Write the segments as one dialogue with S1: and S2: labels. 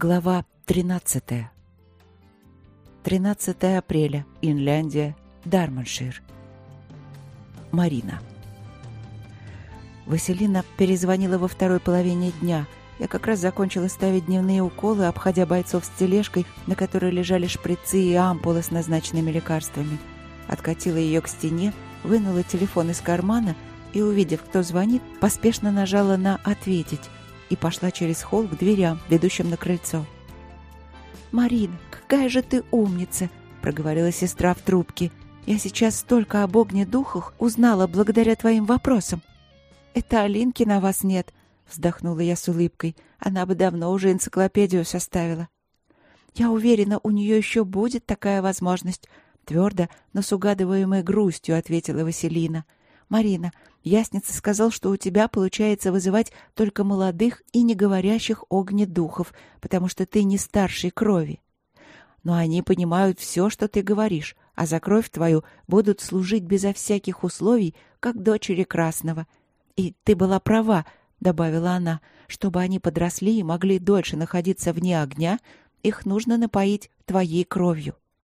S1: Глава 13. 13 апреля. Инляндия. Дарманшир. Марина. Василина перезвонила во второй половине дня. Я как раз закончила ставить дневные уколы, обходя бойцов с тележкой, на которой лежали шприцы и ампулы с назначенными лекарствами. Откатила ее к стене, вынула телефон из кармана и, увидев, кто звонит, поспешно нажала на «Ответить» и пошла через холл к дверям, ведущим на крыльцо. «Марина, какая же ты умница!» — проговорила сестра в трубке. «Я сейчас столько об огне-духах узнала благодаря твоим вопросам». «Это Алинки на вас нет», — вздохнула я с улыбкой. «Она бы давно уже энциклопедию составила». «Я уверена, у нее еще будет такая возможность», — твердо, но с угадываемой грустью ответила Василина. «Марина, Ясница сказал, что у тебя получается вызывать только молодых и не говорящих огнедухов, потому что ты не старшей крови. Но они понимают все, что ты говоришь, а за кровь твою будут служить безо всяких условий, как дочери Красного. И ты была права, — добавила она, — чтобы они подросли и могли дольше находиться вне огня, их нужно напоить твоей кровью.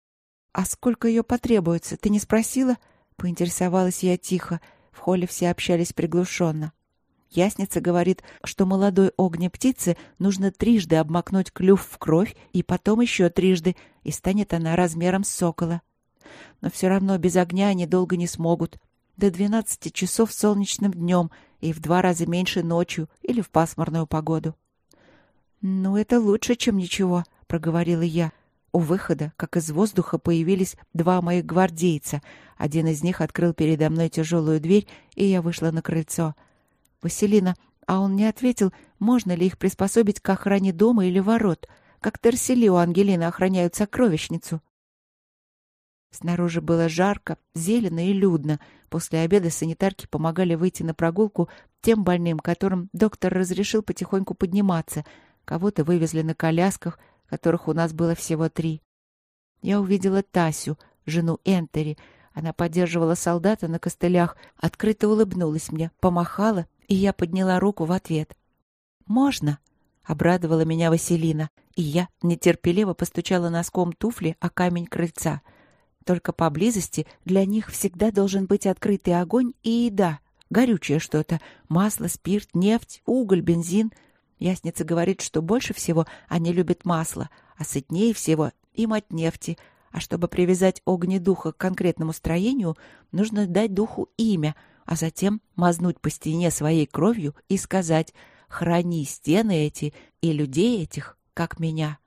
S1: — А сколько ее потребуется, ты не спросила? — поинтересовалась я тихо, — в холле все общались приглушенно. Ясница говорит, что молодой огне-птице нужно трижды обмакнуть клюв в кровь и потом еще трижды, и станет она размером с сокола. Но все равно без огня они долго не смогут. До двенадцати часов солнечным днем и в два раза меньше ночью или в пасмурную погоду. «Ну, это лучше, чем ничего», — проговорила я. У выхода, как из воздуха, появились два моих гвардейца. Один из них открыл передо мной тяжелую дверь, и я вышла на крыльцо. «Василина, а он не ответил, можно ли их приспособить к охране дома или ворот, как Терсели у Ангелины охраняют сокровищницу?» Снаружи было жарко, зелено и людно. После обеда санитарки помогали выйти на прогулку тем больным, которым доктор разрешил потихоньку подниматься. Кого-то вывезли на колясках, которых у нас было всего три. Я увидела Тасю, жену Энтери. Она поддерживала солдата на костылях, открыто улыбнулась мне, помахала, и я подняла руку в ответ. «Можно?» — обрадовала меня Василина, и я нетерпеливо постучала носком туфли о камень крыльца. Только поблизости для них всегда должен быть открытый огонь и еда, горючее что-то, масло, спирт, нефть, уголь, бензин — Ясница говорит, что больше всего они любят масло, а сытнее всего им от нефти. А чтобы привязать огнедуха к конкретному строению, нужно дать духу имя, а затем мазнуть по стене своей кровью и сказать «Храни стены эти и людей этих, как меня».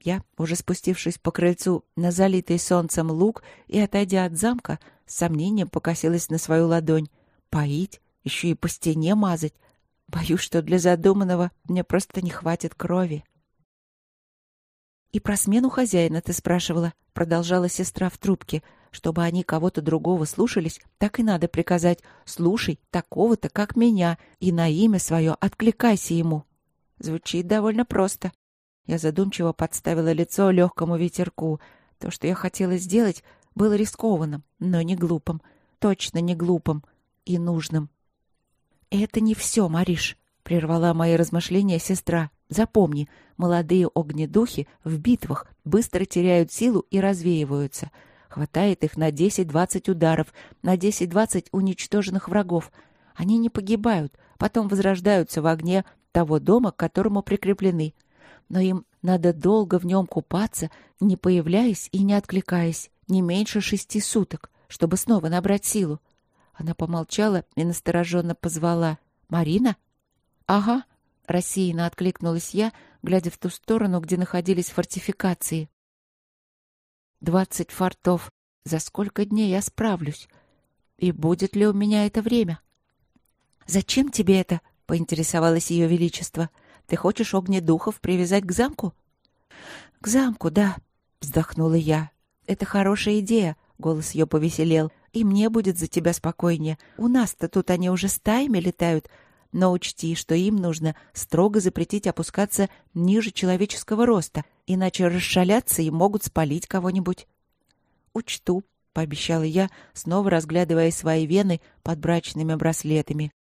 S1: Я, уже спустившись по крыльцу на залитый солнцем луг и отойдя от замка, с сомнением покосилась на свою ладонь. Поить, еще и по стене мазать. Боюсь, что для задуманного мне просто не хватит крови. «И про смену хозяина ты спрашивала?» — продолжала сестра в трубке. «Чтобы они кого-то другого слушались, так и надо приказать. Слушай такого-то, как меня, и на имя свое откликайся ему». Звучит довольно просто. Я задумчиво подставила лицо легкому ветерку. То, что я хотела сделать, было рискованным, но не глупым. Точно не глупым и нужным. «Это не все, Мариш», — прервала мои размышления сестра. «Запомни, молодые огнедухи в битвах быстро теряют силу и развеиваются. Хватает их на 10-20 ударов, на 10-20 уничтоженных врагов. Они не погибают, потом возрождаются в огне того дома, к которому прикреплены. Но им надо долго в нем купаться, не появляясь и не откликаясь, не меньше шести суток, чтобы снова набрать силу. Она помолчала и настороженно позвала. «Марина?» «Ага», — рассеянно откликнулась я, глядя в ту сторону, где находились фортификации. «Двадцать фортов. За сколько дней я справлюсь? И будет ли у меня это время?» «Зачем тебе это?» — поинтересовалось ее величество. «Ты хочешь огнедухов привязать к замку?» «К замку, да», — вздохнула я. «Это хорошая идея», — голос ее повеселел и мне будет за тебя спокойнее. У нас-то тут они уже стаями летают. Но учти, что им нужно строго запретить опускаться ниже человеческого роста, иначе расшаляться и могут спалить кого-нибудь. Учту, — пообещала я, снова разглядывая свои вены под брачными браслетами.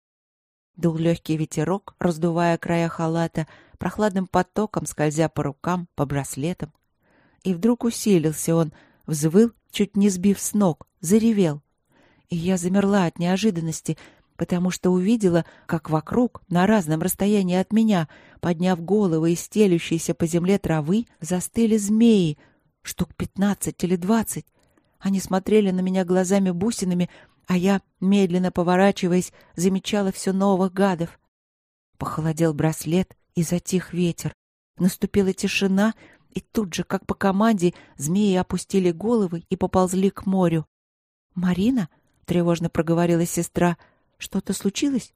S1: Дул легкий ветерок, раздувая края халата, прохладным потоком скользя по рукам, по браслетам. И вдруг усилился он, взвыл, чуть не сбив с ног, заревел. И я замерла от неожиданности, потому что увидела, как вокруг, на разном расстоянии от меня, подняв головы и стелющиеся по земле травы, застыли змеи, штук пятнадцать или двадцать. Они смотрели на меня глазами-бусинами, а я, медленно поворачиваясь, замечала все новых гадов. Похолодел браслет, и затих ветер. Наступила тишина, и тут же, как по команде, змеи опустили головы и поползли к морю. «Марина?» — тревожно проговорила сестра. «Что-то случилось?»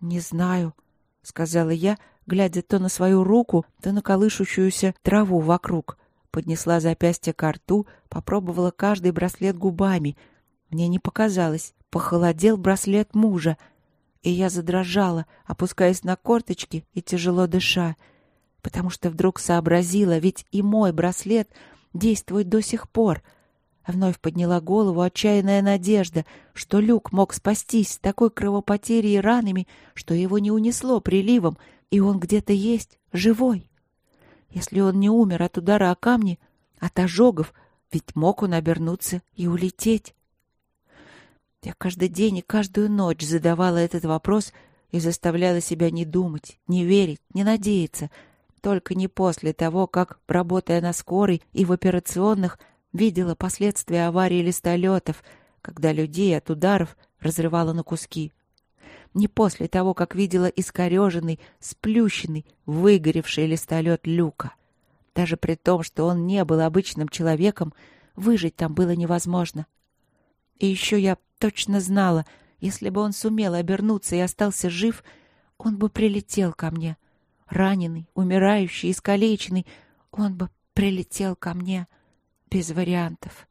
S1: «Не знаю», — сказала я, глядя то на свою руку, то на колышущуюся траву вокруг. Поднесла запястье к рту, попробовала каждый браслет губами. Мне не показалось. Похолодел браслет мужа — и я задрожала, опускаясь на корточки и тяжело дыша, потому что вдруг сообразила, ведь и мой браслет действует до сих пор. Вновь подняла голову отчаянная надежда, что Люк мог спастись с такой кровопотерей и ранами, что его не унесло приливом, и он где-то есть, живой. Если он не умер от удара о камни, от ожогов, ведь мог он обернуться и улететь. Я каждый день и каждую ночь задавала этот вопрос и заставляла себя не думать, не верить, не надеяться. Только не после того, как, работая на скорой и в операционных, видела последствия аварии листолетов, когда людей от ударов разрывало на куски. Не после того, как видела искореженный, сплющенный, выгоревший листолет люка. Даже при том, что он не был обычным человеком, выжить там было невозможно. И еще я точно знала, если бы он сумел обернуться и остался жив, он бы прилетел ко мне. Раненый, умирающий, искалеченный, он бы прилетел ко мне без вариантов.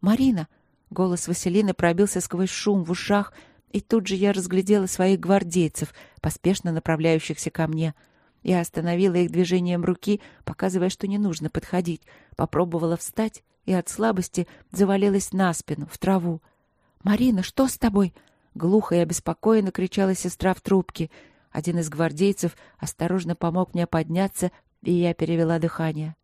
S1: «Марина!» — голос Василины пробился сквозь шум в ушах, и тут же я разглядела своих гвардейцев, поспешно направляющихся ко мне. Я остановила их движением руки, показывая, что не нужно подходить, попробовала встать и от слабости завалилась на спину, в траву. «Марина, что с тобой?» Глухо и обеспокоенно кричала сестра в трубке. Один из гвардейцев осторожно помог мне подняться, и я перевела дыхание.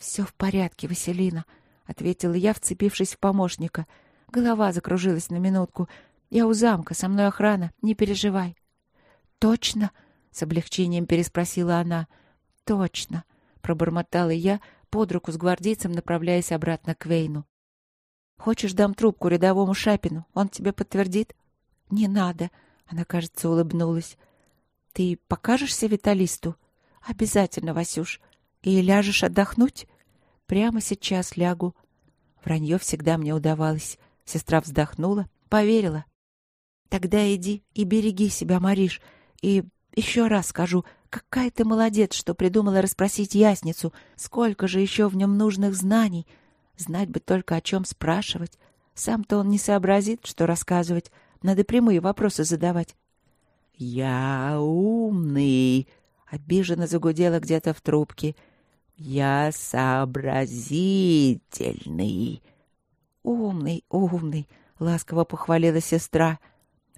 S1: «Все в порядке, Василина», — ответила я, вцепившись в помощника. Голова закружилась на минутку. «Я у замка, со мной охрана, не переживай». «Точно?» — с облегчением переспросила она. «Точно», — пробормотала я, под руку с гвардейцем направляясь обратно к Вейну. «Хочешь, дам трубку рядовому Шапину? Он тебе подтвердит?» «Не надо», — она, кажется, улыбнулась. «Ты покажешься Виталисту?» «Обязательно, Васюш. И ляжешь отдохнуть?» «Прямо сейчас лягу». Вранье всегда мне удавалось. Сестра вздохнула, поверила. «Тогда иди и береги себя, Мариш. И еще раз скажу, Какая ты молодец, что придумала расспросить ясницу. Сколько же еще в нем нужных знаний. Знать бы только, о чем спрашивать. Сам-то он не сообразит, что рассказывать. Надо прямые вопросы задавать. «Я умный!» — обиженно загудела где-то в трубке. «Я сообразительный!» «Умный, умный!» — ласково похвалила сестра.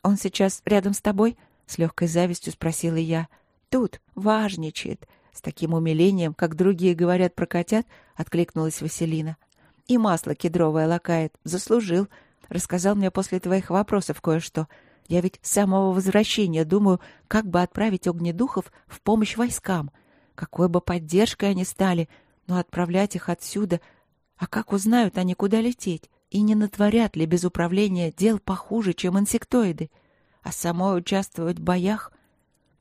S1: «Он сейчас рядом с тобой?» — с легкой завистью спросила я. — тут, важничает. С таким умилением, как другие говорят про котят, откликнулась Василина. И масло кедровое лакает. Заслужил. Рассказал мне после твоих вопросов кое-что. Я ведь с самого возвращения думаю, как бы отправить огнедухов в помощь войскам. Какой бы поддержкой они стали. Но отправлять их отсюда... А как узнают они, куда лететь? И не натворят ли без управления дел похуже, чем инсектоиды? А самой участвовать в боях?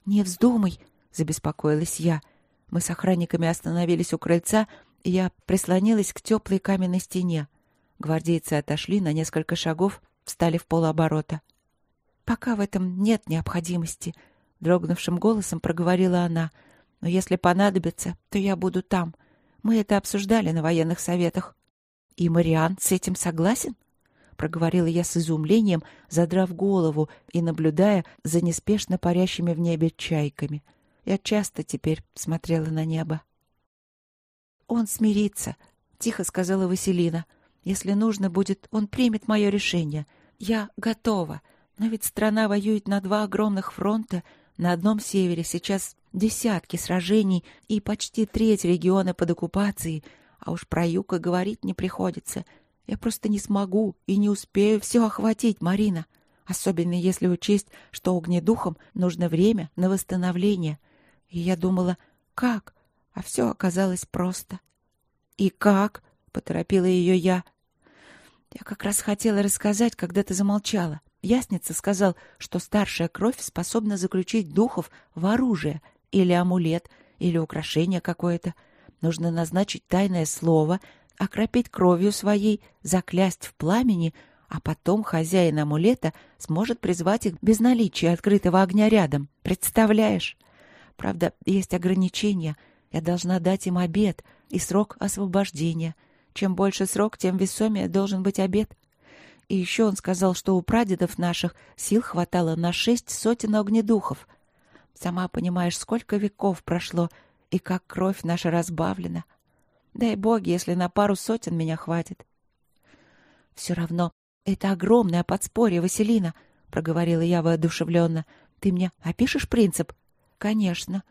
S1: «Не вздумай!» — забеспокоилась я. Мы с охранниками остановились у крыльца, и я прислонилась к теплой каменной стене. Гвардейцы отошли на несколько шагов, встали в полуоборота. «Пока в этом нет необходимости», — дрогнувшим голосом проговорила она. «Но если понадобится, то я буду там. Мы это обсуждали на военных советах». «И Мариан с этим согласен?» проговорила я с изумлением, задрав голову и наблюдая за неспешно парящими в небе чайками. Я часто теперь смотрела на небо. «Он смирится», — тихо сказала Василина. «Если нужно будет, он примет мое решение. Я готова. Но ведь страна воюет на два огромных фронта. На одном севере сейчас десятки сражений и почти треть региона под оккупацией. А уж про юг и говорить не приходится. Я просто не смогу и не успею все охватить, Марина. Особенно если учесть, что огнедухам нужно время на восстановление. И я думала, как? А все оказалось просто. «И как?» — поторопила ее я. «Я как раз хотела рассказать, когда ты замолчала. Ясница сказал, что старшая кровь способна заключить духов в оружие или амулет, или украшение какое-то. Нужно назначить тайное слово, окропить кровью своей, заклясть в пламени, а потом хозяин амулета сможет призвать их без наличия открытого огня рядом. Представляешь? Правда, есть ограничения. Я должна дать им обед и срок освобождения. Чем больше срок, тем весомее должен быть обед. И еще он сказал, что у прадедов наших сил хватало на шесть сотен огнедухов. Сама понимаешь, сколько веков прошло, и как кровь наша разбавлена. Дай боги, если на пару сотен меня хватит. — Все равно это огромное подспорье, Василина, — проговорила я воодушевленно. — Ты мне опишешь принцип? — Конечно.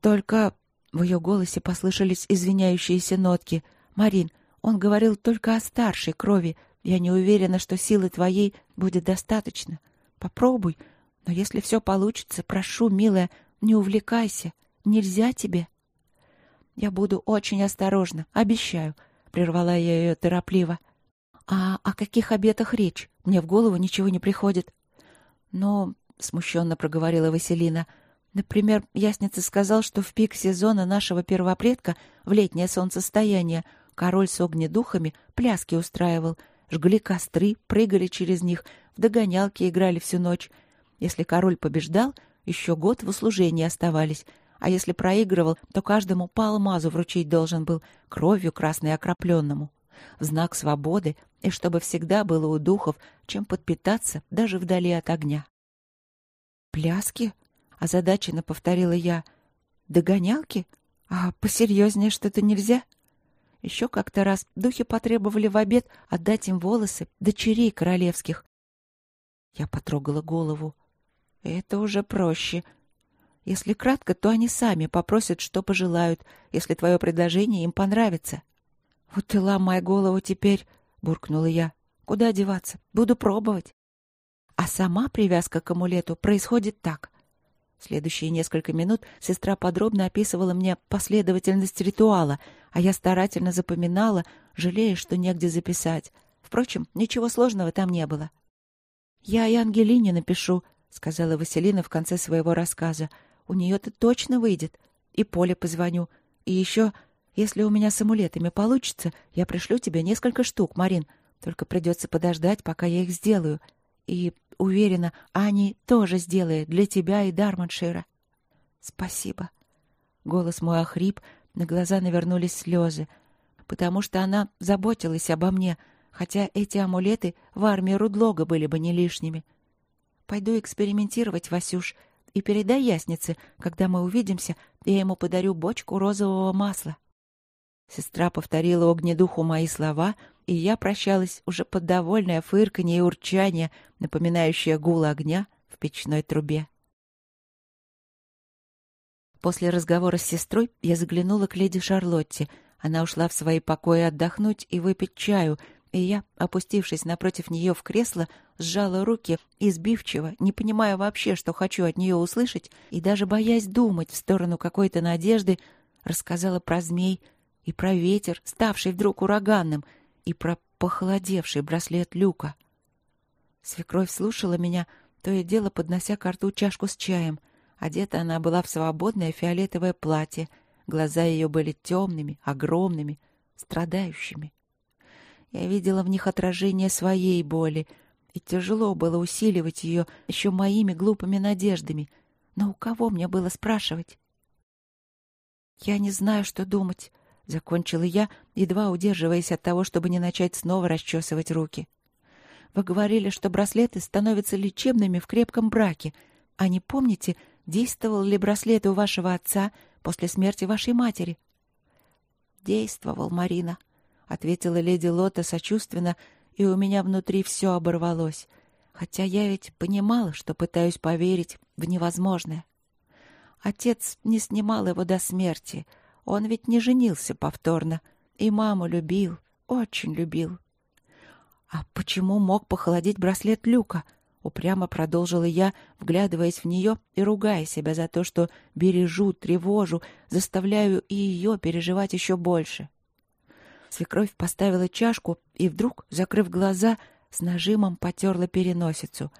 S1: Только в ее голосе послышались извиняющиеся нотки. «Марин, он говорил только о старшей крови, я не уверена, что силы твоей будет достаточно. Попробуй, но если все получится, прошу, милая, не увлекайся. Нельзя тебе. Я буду очень осторожна, обещаю, прервала я ее торопливо. А о каких обетах речь? Мне в голову ничего не приходит. Но, смущенно проговорила Василина, например, ясница сказал, что в пик сезона нашего первопредка, в летнее солнцестояние, король с огнедухами пляски устраивал — жгли костры, прыгали через них, в догонялки играли всю ночь. Если король побеждал, еще год в услужении оставались, а если проигрывал, то каждому по алмазу вручить должен был, кровью красной окропленному. В знак свободы, и чтобы всегда было у духов, чем подпитаться даже вдали от огня. «Пляски?» — озадаченно повторила я. «Догонялки? А посерьезнее что-то нельзя?» Еще как-то раз духи потребовали в обед отдать им волосы дочерей королевских. Я потрогала голову. Это уже проще. Если кратко, то они сами попросят, что пожелают, если твое предложение им понравится. Вот и ломай голову теперь, буркнула я. Куда деваться? Буду пробовать. А сама привязка к амулету происходит так. Следующие несколько минут сестра подробно описывала мне последовательность ритуала, а я старательно запоминала, жалея, что негде записать. Впрочем, ничего сложного там не было. «Я и Ангелине напишу», — сказала Василина в конце своего рассказа. «У нее-то точно выйдет. И Поле позвоню. И еще, если у меня с амулетами получится, я пришлю тебе несколько штук, Марин. Только придется подождать, пока я их сделаю. И Уверена, Ани тоже сделает для тебя и Дарманшира. Спасибо. Голос мой охрип, на глаза навернулись слезы, потому что она заботилась обо мне, хотя эти амулеты в армии Рудлога были бы не лишними. Пойду экспериментировать, Васюш, и передай яснице, когда мы увидимся, я ему подарю бочку розового масла. Сестра повторила огнедуху мои слова, и я прощалась уже под довольное фырканье и урчание, напоминающее гул огня в печной трубе. После разговора с сестрой я заглянула к леди Шарлотте. Она ушла в свои покои отдохнуть и выпить чаю, и я, опустившись напротив нее в кресло, сжала руки и сбивчиво, не понимая вообще, что хочу от нее услышать, и даже боясь думать в сторону какой-то надежды, рассказала про змей, и про ветер, ставший вдруг ураганным, и про похолодевший браслет люка. Свекровь слушала меня, то и дело поднося к рту чашку с чаем. Одета она была в свободное фиолетовое платье, глаза ее были темными, огромными, страдающими. Я видела в них отражение своей боли, и тяжело было усиливать ее еще моими глупыми надеждами. Но у кого мне было спрашивать? «Я не знаю, что думать», — закончила я, едва удерживаясь от того, чтобы не начать снова расчесывать руки. «Вы говорили, что браслеты становятся лечебными в крепком браке. А не помните, действовал ли браслет у вашего отца после смерти вашей матери?» «Действовал, Марина», — ответила леди Лота сочувственно, и у меня внутри все оборвалось. хотя я ведь понимала, что пытаюсь поверить в невозможное. Отец не снимал его до смерти. Он ведь не женился повторно. И маму любил, очень любил. А почему мог похолодеть браслет Люка? Упрямо продолжила я, вглядываясь в нее и ругая себя за то, что бережу, тревожу, заставляю и ее переживать еще больше. Свекровь поставила чашку и вдруг, закрыв глаза, с нажимом потерла переносицу.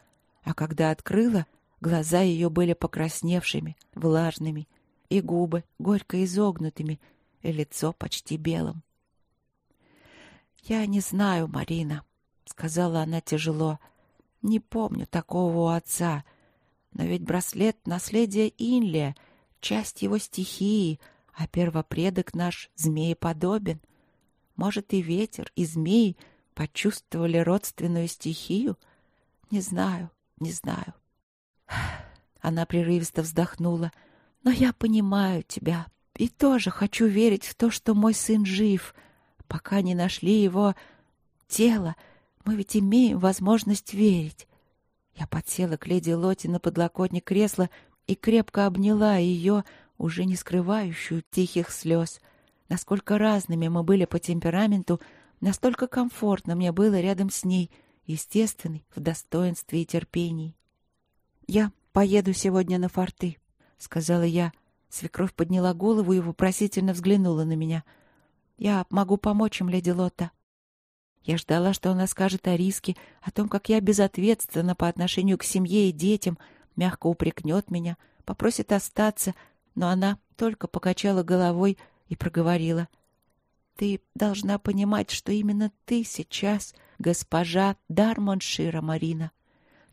S1: А когда открыла, глаза ее были покрасневшими, влажными, и губы горько изогнутыми, и лицо почти белым. «Я не знаю, Марина», — сказала она тяжело, — не помню такого у отца. Но ведь браслет — наследие Инлия, часть его стихии, а первопредок наш змееподобен. Может, и ветер, и змеи почувствовали родственную стихию? Не знаю, не знаю. Она прерывисто вздохнула. Но я понимаю тебя и тоже хочу верить в то, что мой сын жив, пока не нашли его тело, мы ведь имеем возможность верить. Я подсела к леди Лоти на подлокотник кресла и крепко обняла ее, уже не скрывающую тихих слез. Насколько разными мы были по темпераменту, настолько комфортно мне было рядом с ней, естественной, в достоинстве и терпении. «Я поеду сегодня на форты», — сказала я. Свекровь подняла голову и вопросительно взглянула на меня. «Я могу помочь им, леди Лотта». Я ждала, что она скажет о риске, о том, как я безответственна по отношению к семье и детям, мягко упрекнет меня, попросит остаться, но она только покачала головой и проговорила. «Ты должна понимать, что именно ты сейчас госпожа Дармоншира, Марина.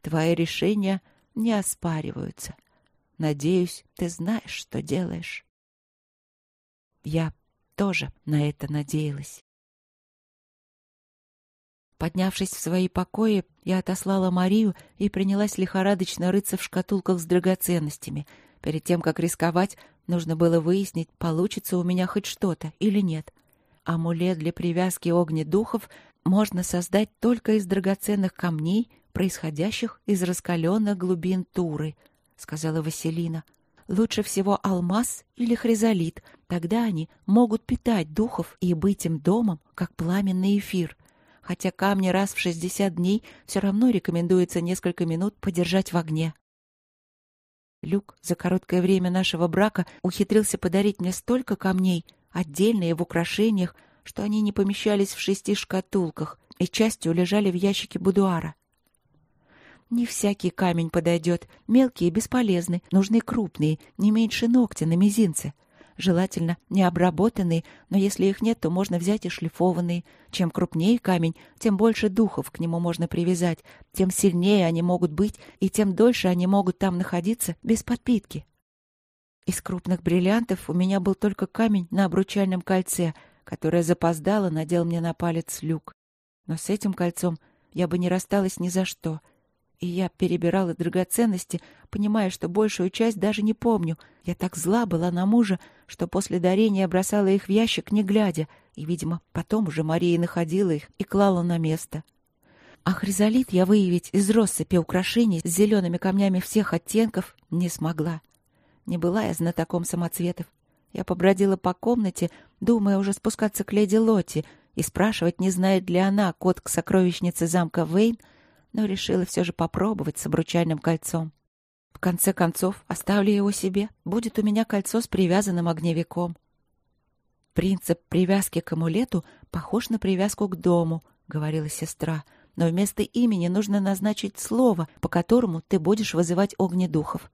S1: Твои решения не оспариваются. Надеюсь, ты знаешь, что делаешь». Я тоже на это надеялась. Поднявшись в свои покои, я отослала Марию и принялась лихорадочно рыться в шкатулках с драгоценностями. Перед тем, как рисковать, нужно было выяснить, получится у меня хоть что-то или нет. Амулет для привязки огнедухов можно создать только из драгоценных камней, происходящих из раскаленных глубин Туры, — сказала Василина. Лучше всего алмаз или хризолит, тогда они могут питать духов и быть им домом, как пламенный эфир — хотя камни раз в 60 дней все равно рекомендуется несколько минут подержать в огне. Люк за короткое время нашего брака ухитрился подарить мне столько камней, отдельно и в украшениях, что они не помещались в шести шкатулках и частью лежали в ящике будуара. Не всякий камень подойдет, мелкие бесполезны, нужны крупные, не меньше ногтя на мизинце — желательно не обработанные, но если их нет, то можно взять и шлифованные. Чем крупнее камень, тем больше духов к нему можно привязать, тем сильнее они могут быть, и тем дольше они могут там находиться без подпитки. Из крупных бриллиантов у меня был только камень на обручальном кольце, которое запоздало надел мне на палец люк. Но с этим кольцом я бы не рассталась ни за что — и я перебирала драгоценности, понимая, что большую часть даже не помню. Я так зла была на мужа, что после дарения бросала их в ящик, не глядя, и, видимо, потом уже Мария находила их и клала на место. А хризолит я выявить из россыпи украшений с зелеными камнями всех оттенков не смогла. Не была я знатоком самоцветов. Я побродила по комнате, думая уже спускаться к леди Лотти и спрашивать, не знает ли она код к сокровищнице замка Вейн, но решила все же попробовать с обручальным кольцом. В конце концов, оставлю его себе. Будет у меня кольцо с привязанным огневиком. Принцип привязки к амулету похож на привязку к дому, говорила сестра. Но вместо имени нужно назначить слово, по которому ты будешь вызывать огнедухов.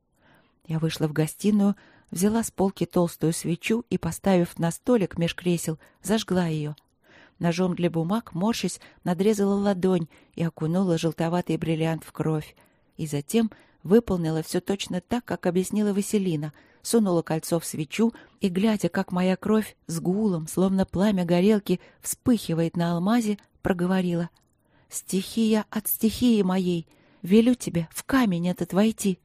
S1: Я вышла в гостиную, взяла с полки толстую свечу и, поставив на столик меж кресел, зажгла ее. Ножом для бумаг, морщись, надрезала ладонь и окунула желтоватый бриллиант в кровь. И затем выполнила все точно так, как объяснила Василина. Сунула кольцо в свечу и, глядя, как моя кровь с гулом, словно пламя горелки, вспыхивает на алмазе, проговорила. «Стихия от стихии моей! Велю тебе в камень этот войти!»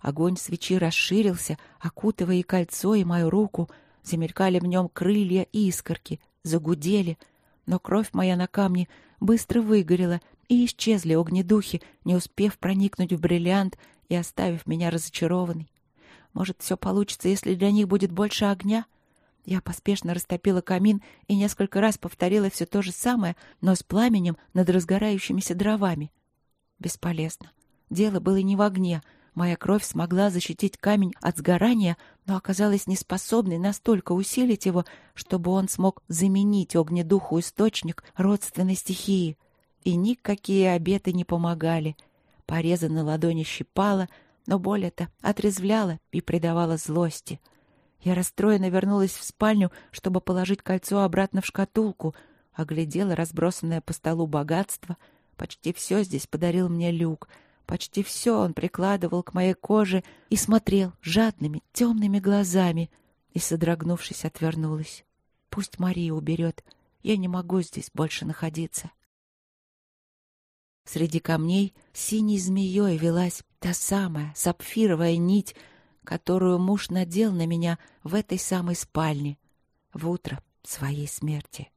S1: Огонь свечи расширился, окутывая и кольцо, и мою руку. Замелькали в нем крылья и искорки, загудели — но кровь моя на камне быстро выгорела, И исчезли огнедухи, не успев проникнуть в бриллиант и оставив меня разочарованной. Может, все получится, если для них будет больше огня? Я поспешно растопила камин и несколько раз повторила все то же самое, но с пламенем над разгорающимися дровами. Бесполезно. Дело было не в огне. Моя кровь смогла защитить камень от сгорания, но оказалась неспособной настолько усилить его, чтобы он смог заменить огнедуху источник родственной стихии. И никакие обеты не помогали. Пореза на ладони щипала, но боль эта отрезвляла и придавала злости — я расстроенно вернулась в спальню, чтобы положить кольцо обратно в шкатулку, оглядела разбросанное по столу богатство. Почти все здесь подарил мне Люк. Почти все он прикладывал к моей коже и смотрел жадными, темными глазами. И, содрогнувшись, отвернулась. Пусть Мария уберет. Я не могу здесь больше находиться. Среди камней синей змеей велась та самая сапфировая нить, которую муж надел на меня в этой самой спальне в утро своей смерти.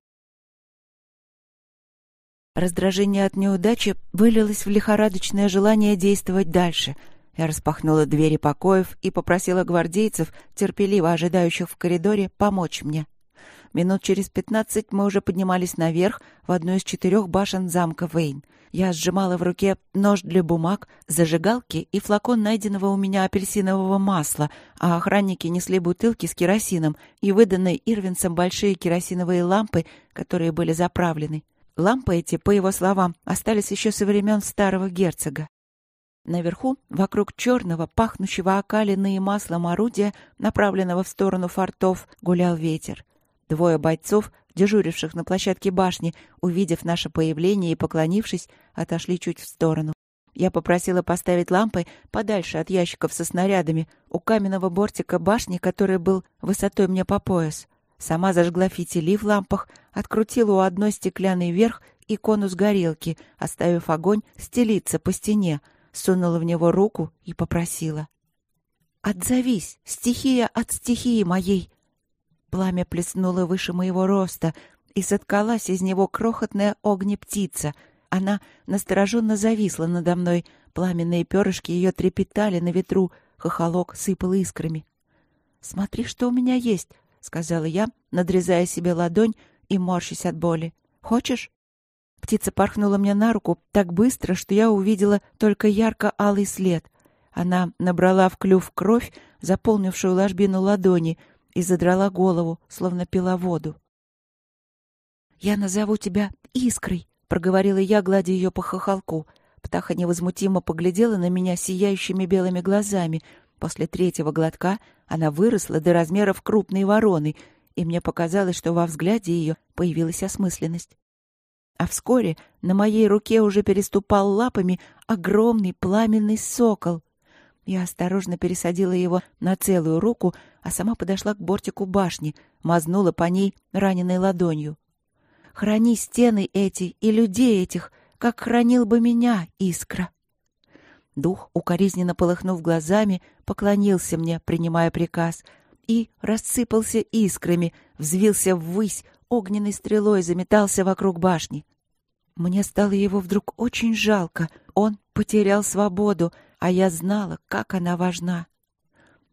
S1: Раздражение от неудачи вылилось в лихорадочное желание действовать дальше. Я распахнула двери покоев и попросила гвардейцев, терпеливо ожидающих в коридоре, помочь мне. Минут через пятнадцать мы уже поднимались наверх в одну из четырех башен замка Вейн — я сжимала в руке нож для бумаг, зажигалки и флакон найденного у меня апельсинового масла, а охранники несли бутылки с керосином и выданные Ирвинсом большие керосиновые лампы, которые были заправлены. Лампы эти, по его словам, остались еще со времен старого герцога. Наверху, вокруг черного, пахнущего окалиной и маслом орудия, направленного в сторону фортов, гулял ветер. Двое бойцов дежуривших на площадке башни, увидев наше появление и поклонившись, отошли чуть в сторону. Я попросила поставить лампы подальше от ящиков со снарядами у каменного бортика башни, который был высотой мне по пояс. Сама зажгла фитили в лампах, открутила у одной стеклянный верх и конус горелки, оставив огонь стелиться по стене, сунула в него руку и попросила. «Отзовись, стихия от стихии моей!» Пламя плеснуло выше моего роста, и соткалась из него крохотная огнептица. Она настороженно зависла надо мной, пламенные перышки ее трепетали на ветру, хохолок сыпал искрами. «Смотри, что у меня есть», — сказала я, надрезая себе ладонь и морщась от боли. «Хочешь?» Птица порхнула мне на руку так быстро, что я увидела только ярко-алый след. Она набрала в клюв кровь, заполнившую ложбину ладони — и задрала голову, словно пила воду. «Я назову тебя Искрой», — проговорила я, гладя ее по хохолку. Птаха невозмутимо поглядела на меня сияющими белыми глазами. После третьего глотка она выросла до размеров крупной вороны, и мне показалось, что во взгляде ее появилась осмысленность. А вскоре на моей руке уже переступал лапами огромный пламенный сокол. Я осторожно пересадила его на целую руку, а сама подошла к бортику башни, мазнула по ней раненой ладонью. «Храни стены эти и людей этих, как хранил бы меня, искра!» Дух, укоризненно полыхнув глазами, поклонился мне, принимая приказ, и рассыпался искрами, взвился ввысь, огненной стрелой заметался вокруг башни. Мне стало его вдруг очень жалко. Он потерял свободу, а я знала, как она важна.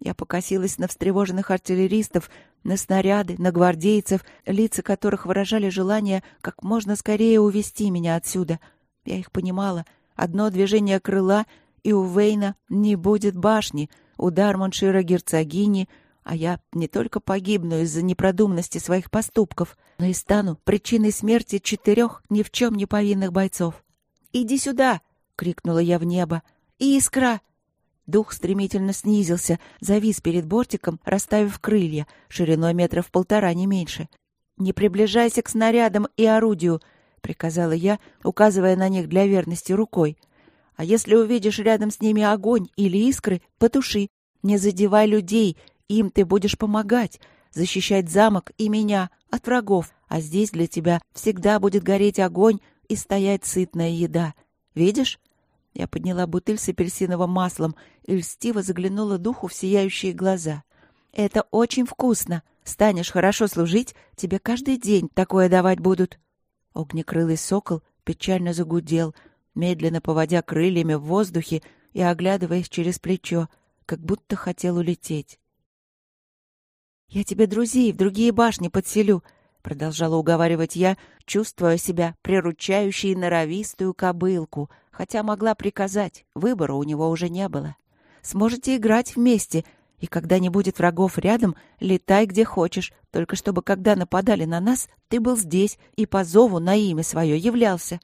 S1: Я покосилась на встревоженных артиллеристов, на снаряды, на гвардейцев, лица которых выражали желание как можно скорее увести меня отсюда. Я их понимала. Одно движение крыла, и у Вейна не будет башни, удар Моншира герцогини, а я не только погибну из-за непродуманности своих поступков, но и стану причиной смерти четырех ни в чем не повинных бойцов. «Иди сюда!» — крикнула я в небо. «Искра!» Дух стремительно снизился, завис перед бортиком, расставив крылья, шириной метров полтора, не меньше. «Не приближайся к снарядам и орудию», — приказала я, указывая на них для верности рукой. «А если увидишь рядом с ними огонь или искры, потуши. Не задевай людей, им ты будешь помогать, защищать замок и меня от врагов, а здесь для тебя всегда будет гореть огонь и стоять сытная еда. Видишь?» Я подняла бутыль с апельсиновым маслом и льстиво заглянула духу в сияющие глаза. «Это очень вкусно. Станешь хорошо служить, тебе каждый день такое давать будут». Огнекрылый сокол печально загудел, медленно поводя крыльями в воздухе и оглядываясь через плечо, как будто хотел улететь. «Я тебе друзей в другие башни подселю», — продолжала уговаривать я, чувствуя себя приручающей норовистую кобылку, хотя могла приказать, выбора у него уже не было. «Сможете играть вместе, и когда не будет врагов рядом, летай где хочешь, только чтобы, когда нападали на нас, ты был здесь и по зову на имя свое являлся».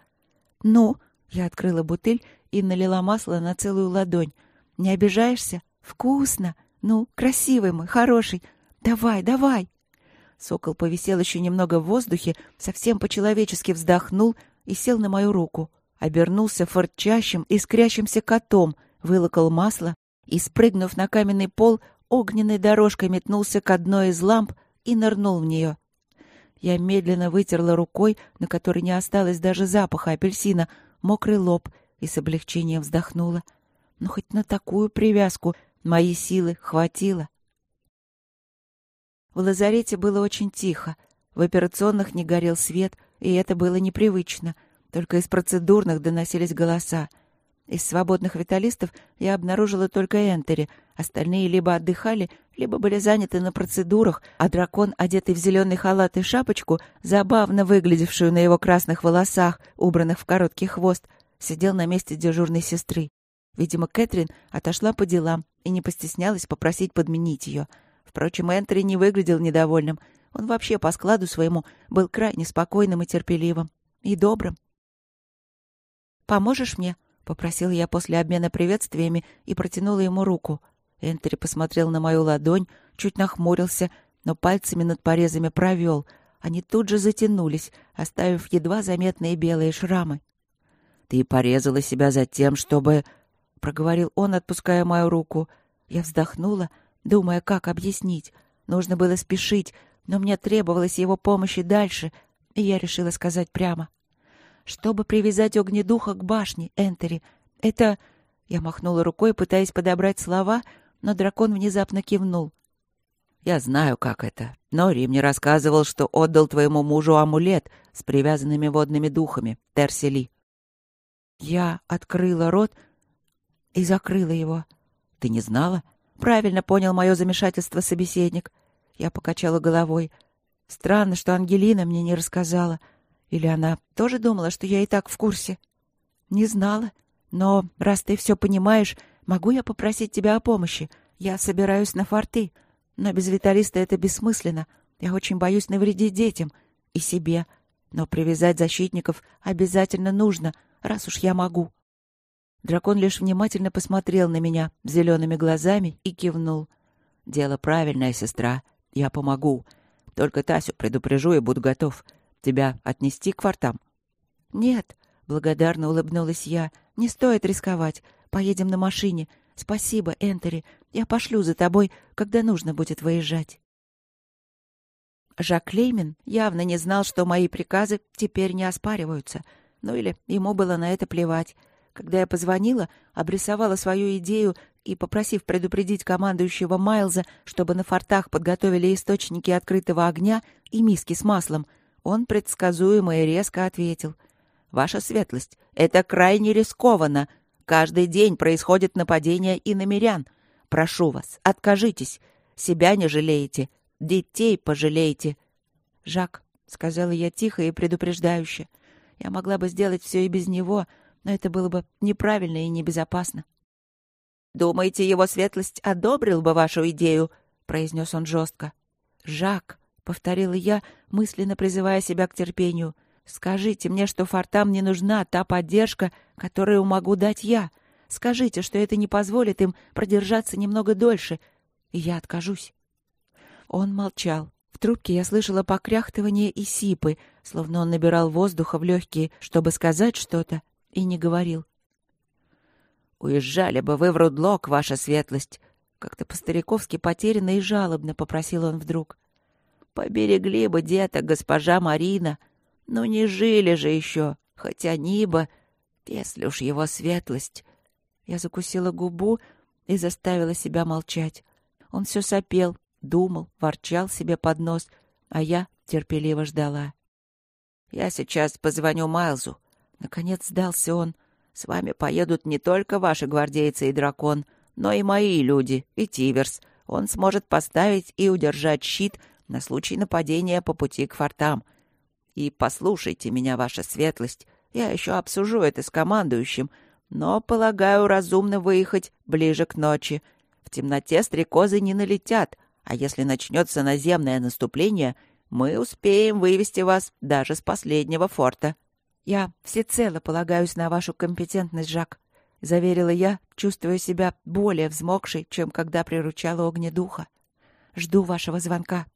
S1: «Ну?» — я открыла бутыль и налила масло на целую ладонь. «Не обижаешься? Вкусно! Ну, красивый мой, хороший! Давай, давай!» Сокол повисел еще немного в воздухе, совсем по-человечески вздохнул и сел на мою руку. Обернулся фырчащим, искрящимся котом, вылокал масло и, спрыгнув на каменный пол, огненной дорожкой метнулся к одной из ламп и нырнул в нее. Я медленно вытерла рукой, на которой не осталось даже запаха апельсина, мокрый лоб и с облегчением вздохнула. Но «Ну, хоть на такую привязку мои силы хватило. В лазарете было очень тихо. В операционных не горел свет, и это было непривычно. Только из процедурных доносились голоса. Из свободных виталистов я обнаружила только Энтери. Остальные либо отдыхали, либо были заняты на процедурах, а дракон, одетый в зеленый халат и шапочку, забавно выглядевшую на его красных волосах, убранных в короткий хвост, сидел на месте дежурной сестры. Видимо, Кэтрин отошла по делам и не постеснялась попросить подменить ее — Впрочем, Энтри не выглядел недовольным. Он вообще по складу своему был крайне спокойным и терпеливым. И добрым. «Поможешь мне?» — попросил я после обмена приветствиями и протянула ему руку. Энтри посмотрел на мою ладонь, чуть нахмурился, но пальцами над порезами провел. Они тут же затянулись, оставив едва заметные белые шрамы. «Ты порезала себя за тем, чтобы...» — проговорил он, отпуская мою руку. Я вздохнула, думая, как объяснить. Нужно было спешить, но мне требовалась его помощь и дальше, и я решила сказать прямо. «Чтобы привязать огнедуха к башне, Энтери, это...» Я махнула рукой, пытаясь подобрать слова, но дракон внезапно кивнул. «Я знаю, как это. Нори мне рассказывал, что отдал твоему мужу амулет с привязанными водными духами, Терсели». Я открыла рот и закрыла его. «Ты не знала?» Правильно понял мое замешательство собеседник. Я покачала головой. Странно, что Ангелина мне не рассказала. Или она тоже думала, что я и так в курсе? Не знала. Но раз ты все понимаешь, могу я попросить тебя о помощи? Я собираюсь на форты. Но без виталиста это бессмысленно. Я очень боюсь навредить детям и себе. Но привязать защитников обязательно нужно, раз уж я могу. Дракон лишь внимательно посмотрел на меня зелеными глазами и кивнул. «Дело правильное, сестра. Я помогу. Только Тасю предупрежу и буду готов. Тебя отнести к фортам?» «Нет», — благодарно улыбнулась я. «Не стоит рисковать. Поедем на машине. Спасибо, Энтери. Я пошлю за тобой, когда нужно будет выезжать». Жак Леймин явно не знал, что мои приказы теперь не оспариваются. Ну или ему было на это плевать. Когда я позвонила, обрисовала свою идею и, попросив предупредить командующего Майлза, чтобы на фортах подготовили источники открытого огня и миски с маслом, он предсказуемо и резко ответил. «Ваша светлость, это крайне рискованно. Каждый день происходит нападение и намерян. Прошу вас, откажитесь. Себя не жалеете, детей пожалеете». «Жак», — сказала я тихо и предупреждающе, — «я могла бы сделать все и без него, — но это было бы неправильно и небезопасно. «Думаете, его светлость одобрил бы вашу идею?» — произнес он жестко. «Жак», — повторила я, мысленно призывая себя к терпению, — «скажите мне, что фортам не нужна та поддержка, которую могу дать я. Скажите, что это не позволит им продержаться немного дольше, и я откажусь». Он молчал. В трубке я слышала покряхтывание и сипы, словно он набирал воздуха в легкие, чтобы сказать что-то, и не говорил. «Уезжали бы вы в Рудлок, ваша светлость!» Как-то по-стариковски потерянно и жалобно попросил он вдруг. «Поберегли бы деток, госпожа Марина. Ну, не жили же еще, хоть они бы, если уж его светлость...» Я закусила губу и заставила себя молчать. Он все сопел, думал, ворчал себе под нос, а я терпеливо ждала. «Я сейчас позвоню Майлзу. Наконец сдался он. «С вами поедут не только ваши гвардейцы и дракон, но и мои люди, и Тиверс. Он сможет поставить и удержать щит на случай нападения по пути к фортам. И послушайте меня, ваша светлость, я еще обсужу это с командующим, но, полагаю, разумно выехать ближе к ночи. В темноте стрекозы не налетят, а если начнется наземное наступление, мы успеем вывести вас даже с последнего форта. Я всецело полагаюсь на вашу компетентность, Жак, — заверила я, чувствуя себя более взмокшей, чем когда приручала огнедуха. Жду вашего звонка.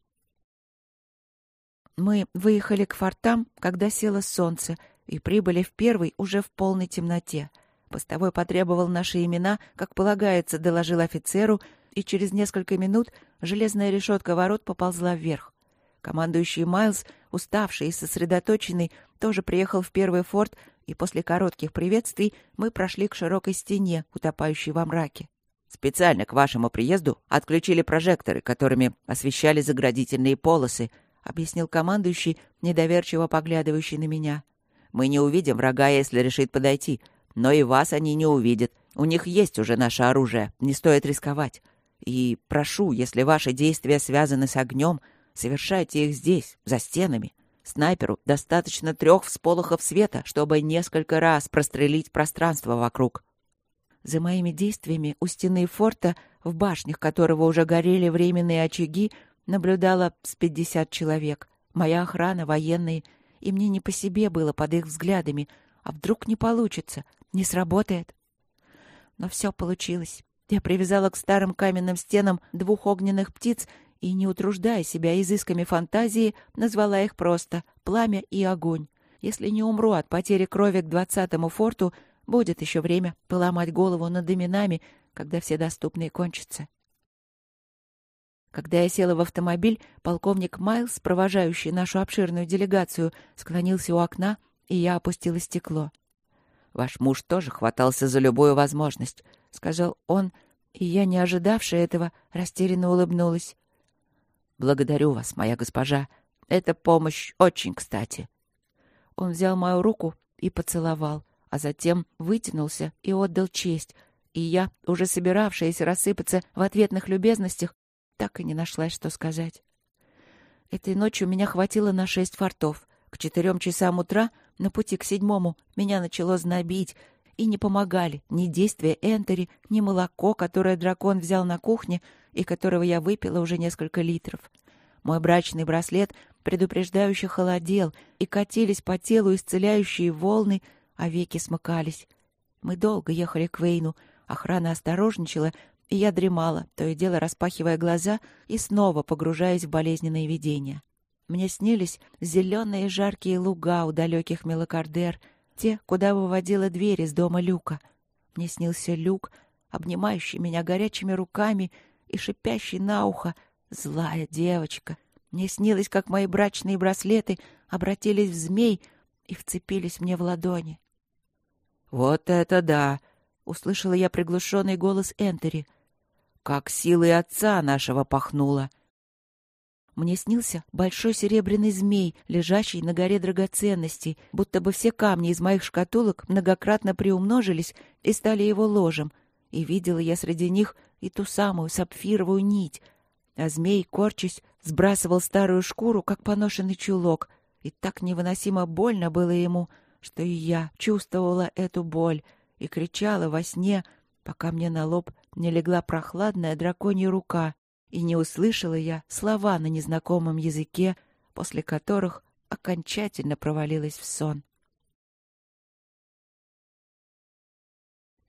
S1: Мы выехали к фортам, когда село солнце, и прибыли в первый уже в полной темноте — Постовой потребовал наши имена, как полагается, доложил офицеру, и через несколько минут железная решетка ворот поползла вверх. Командующий Майлз, уставший и сосредоточенный, тоже приехал в первый форт, и после коротких приветствий мы прошли к широкой стене, утопающей во мраке. «Специально к вашему приезду отключили прожекторы, которыми освещали заградительные полосы», — объяснил командующий, недоверчиво поглядывающий на меня. «Мы не увидим врага, если решит подойти, но и вас они не увидят. У них есть уже наше оружие, не стоит рисковать. И прошу, если ваши действия связаны с огнем, совершайте их здесь, за стенами. Снайперу достаточно трех всполохов света, чтобы несколько раз прострелить пространство вокруг. За моими действиями у стены форта, в башнях которого уже горели временные очаги, наблюдало с пятьдесят человек. Моя охрана, военные, и мне не по себе было под их взглядами. А вдруг не получится? Не сработает. Но все получилось. Я привязала к старым каменным стенам двух огненных птиц и, не утруждая себя изысками фантазии, назвала их просто «Пламя и огонь». Если не умру от потери крови к двадцатому форту, будет еще время поломать голову над именами, когда все доступные кончатся. Когда я села в автомобиль, полковник Майлз, провожающий нашу обширную делегацию, склонился у окна, и я опустила стекло. Ваш муж тоже хватался за любую возможность, — сказал он, и я, не ожидавшая этого, растерянно улыбнулась. Благодарю вас, моя госпожа. Эта помощь очень кстати. Он взял мою руку и поцеловал, а затем вытянулся и отдал честь, и я, уже собиравшаяся рассыпаться в ответных любезностях, так и не нашлась, что сказать. Этой ночью меня хватило на шесть фортов. К четырем часам утра — на пути к седьмому меня начало знобить, и не помогали ни действия Энтери, ни молоко, которое дракон взял на кухне и которого я выпила уже несколько литров. Мой брачный браслет предупреждающе холодел, и катились по телу исцеляющие волны, а веки смыкались. Мы долго ехали к Вейну, охрана осторожничала, и я дремала, то и дело распахивая глаза и снова погружаясь в болезненные видения. Мне снились зеленые жаркие луга у далеких мелокардер, те, куда выводила дверь из дома Люка. Мне снился Люк, обнимающий меня горячими руками и шипящий на ухо «Злая девочка». Мне снилось, как мои брачные браслеты обратились в змей и вцепились мне в ладони. «Вот это да!» — услышала я приглушенный голос Энтери. «Как силой отца нашего пахнуло!» Мне снился большой серебряный змей, лежащий на горе драгоценностей, будто бы все камни из моих шкатулок многократно приумножились и стали его ложем. И видела я среди них и ту самую сапфировую нить. А змей, корчась, сбрасывал старую шкуру, как поношенный чулок. И так невыносимо больно было ему, что и я чувствовала эту боль и кричала во сне, пока мне на лоб не легла прохладная драконья рука и не услышала я слова на незнакомом языке, после которых окончательно провалилась в сон.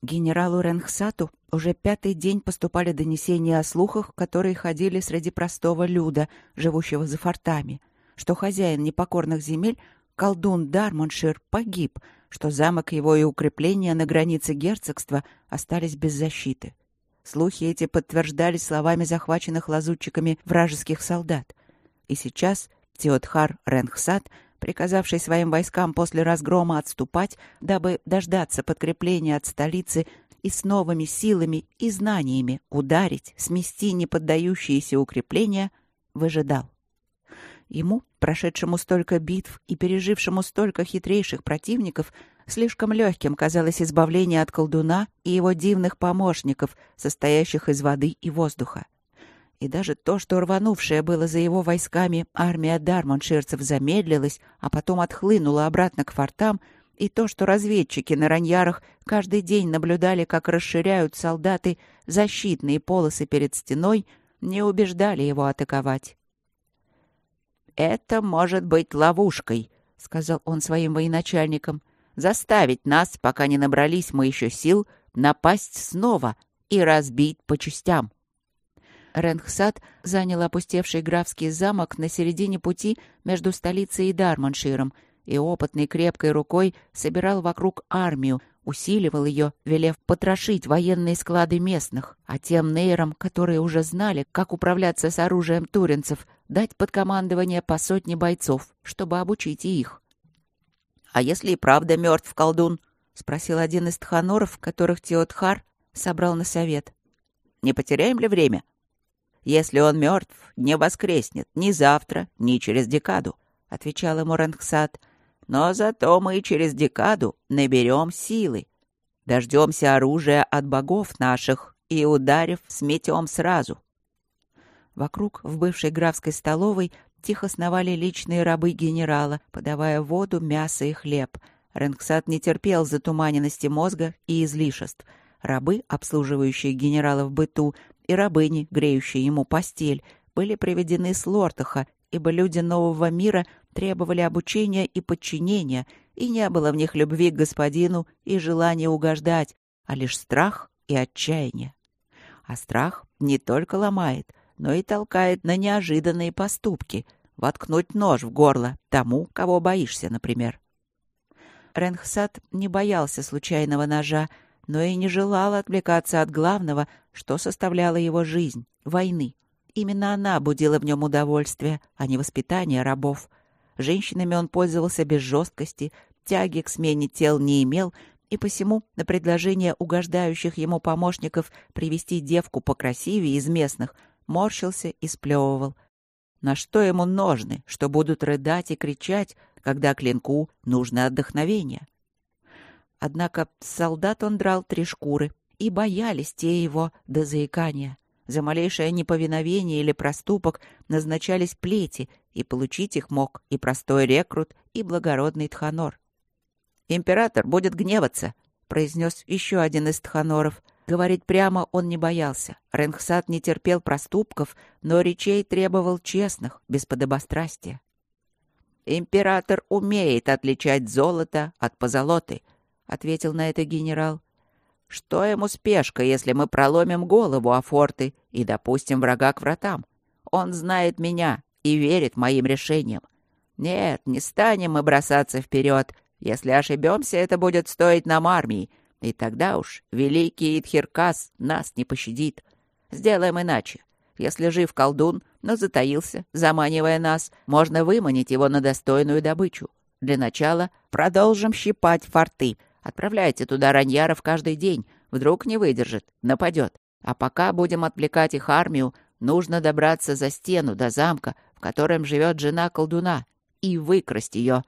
S1: Генералу Ренхсату уже пятый день поступали донесения о слухах, которые ходили среди простого люда, живущего за фортами, что хозяин непокорных земель, колдун Дармоншир, погиб, что замок его и укрепления на границе герцогства остались без защиты — Слухи эти подтверждались словами захваченных лазутчиками вражеских солдат. И сейчас Теотхар Ренхсад, приказавший своим войскам после разгрома отступать, дабы дождаться подкрепления от столицы и с новыми силами и знаниями ударить, смести неподдающиеся укрепления, выжидал. Ему, прошедшему столько битв и пережившему столько хитрейших противников, Слишком легким казалось избавление от колдуна и его дивных помощников, состоящих из воды и воздуха. И даже то, что рванувшая было за его войсками армия дармонширцев замедлилась, а потом отхлынула обратно к фортам, и то, что разведчики на раньярах каждый день наблюдали, как расширяют солдаты защитные полосы перед стеной, не убеждали его атаковать. «Это может быть ловушкой», — сказал он своим военачальникам, — «заставить нас, пока не набрались мы еще сил, напасть снова и разбить по частям». Ренхсад занял опустевший графский замок на середине пути между столицей и Дарманширом и опытной крепкой рукой собирал вокруг армию, усиливал ее, велев потрошить военные склады местных, а тем нейрам, которые уже знали, как управляться с оружием туринцев, дать под командование по сотне бойцов, чтобы обучить их. «А если и правда мертв колдун?» — спросил один из тханоров, которых Теотхар собрал на совет. «Не потеряем ли время?» «Если он мертв, не воскреснет ни завтра, ни через декаду», — отвечал ему Рангсад. «Но зато мы через декаду наберем силы, дождемся оружия от богов наших и, ударив, сметем сразу. Вокруг, в бывшей графской столовой, тихо сновали личные рабы генерала, подавая воду, мясо и хлеб. Ренксат не терпел затуманенности мозга и излишеств. Рабы, обслуживающие генерала в быту, и рабыни, греющие ему постель, были приведены с Лортаха, ибо люди нового мира требовали обучения и подчинения, и не было в них любви к господину и желания угождать, а лишь страх и отчаяние. А страх не только ломает — но и толкает на неожиданные поступки, воткнуть нож в горло тому, кого боишься, например. Ренхсад не боялся случайного ножа, но и не желал отвлекаться от главного, что составляло его жизнь — войны. Именно она будила в нем удовольствие, а не воспитание рабов. Женщинами он пользовался без жесткости, тяги к смене тел не имел, и посему на предложение угождающих ему помощников привести девку покрасивее из местных морщился и сплевывал. На что ему ножны, что будут рыдать и кричать, когда клинку нужно отдохновение? Однако солдат он драл три шкуры, и боялись те его до заикания. За малейшее неповиновение или проступок назначались плети, и получить их мог и простой рекрут, и благородный тханор. «Император будет гневаться», — произнес еще один из тханоров — Говорить прямо он не боялся. Ренхсад не терпел проступков, но речей требовал честных, без подобострастия. «Император умеет отличать золото от позолоты», — ответил на это генерал. «Что ему спешка, если мы проломим голову о форты и допустим врага к вратам? Он знает меня и верит моим решениям. Нет, не станем мы бросаться вперед. Если ошибемся, это будет стоить нам армии, и тогда уж великий Идхиркас нас не пощадит. Сделаем иначе. Если жив колдун, но затаился, заманивая нас, можно выманить его на достойную добычу. Для начала продолжим щипать форты. Отправляйте туда раньяров каждый день. Вдруг не выдержит, нападет. А пока будем отвлекать их армию, нужно добраться за стену до замка, в котором живет жена колдуна, и выкрасть ее.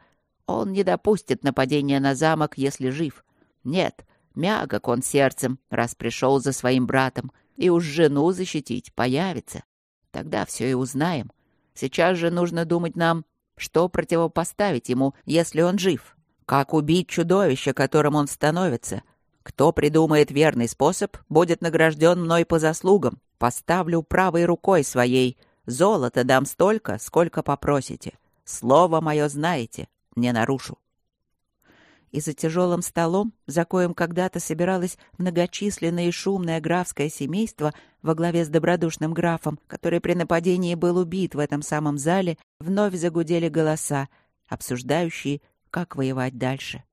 S1: Он не допустит нападения на замок, если жив. Нет, Мягок он сердцем, раз пришел за своим братом, и уж жену защитить появится. Тогда все и узнаем. Сейчас же нужно думать нам, что противопоставить ему, если он жив. Как убить чудовище, которым он становится. Кто придумает верный способ, будет награжден мной по заслугам. Поставлю правой рукой своей. Золото дам столько, сколько попросите. Слово мое знаете, не нарушу и за тяжелым столом, за коем когда-то собиралось многочисленное и шумное графское семейство во главе с добродушным графом, который при нападении был убит в этом самом зале, вновь загудели голоса, обсуждающие, как воевать дальше.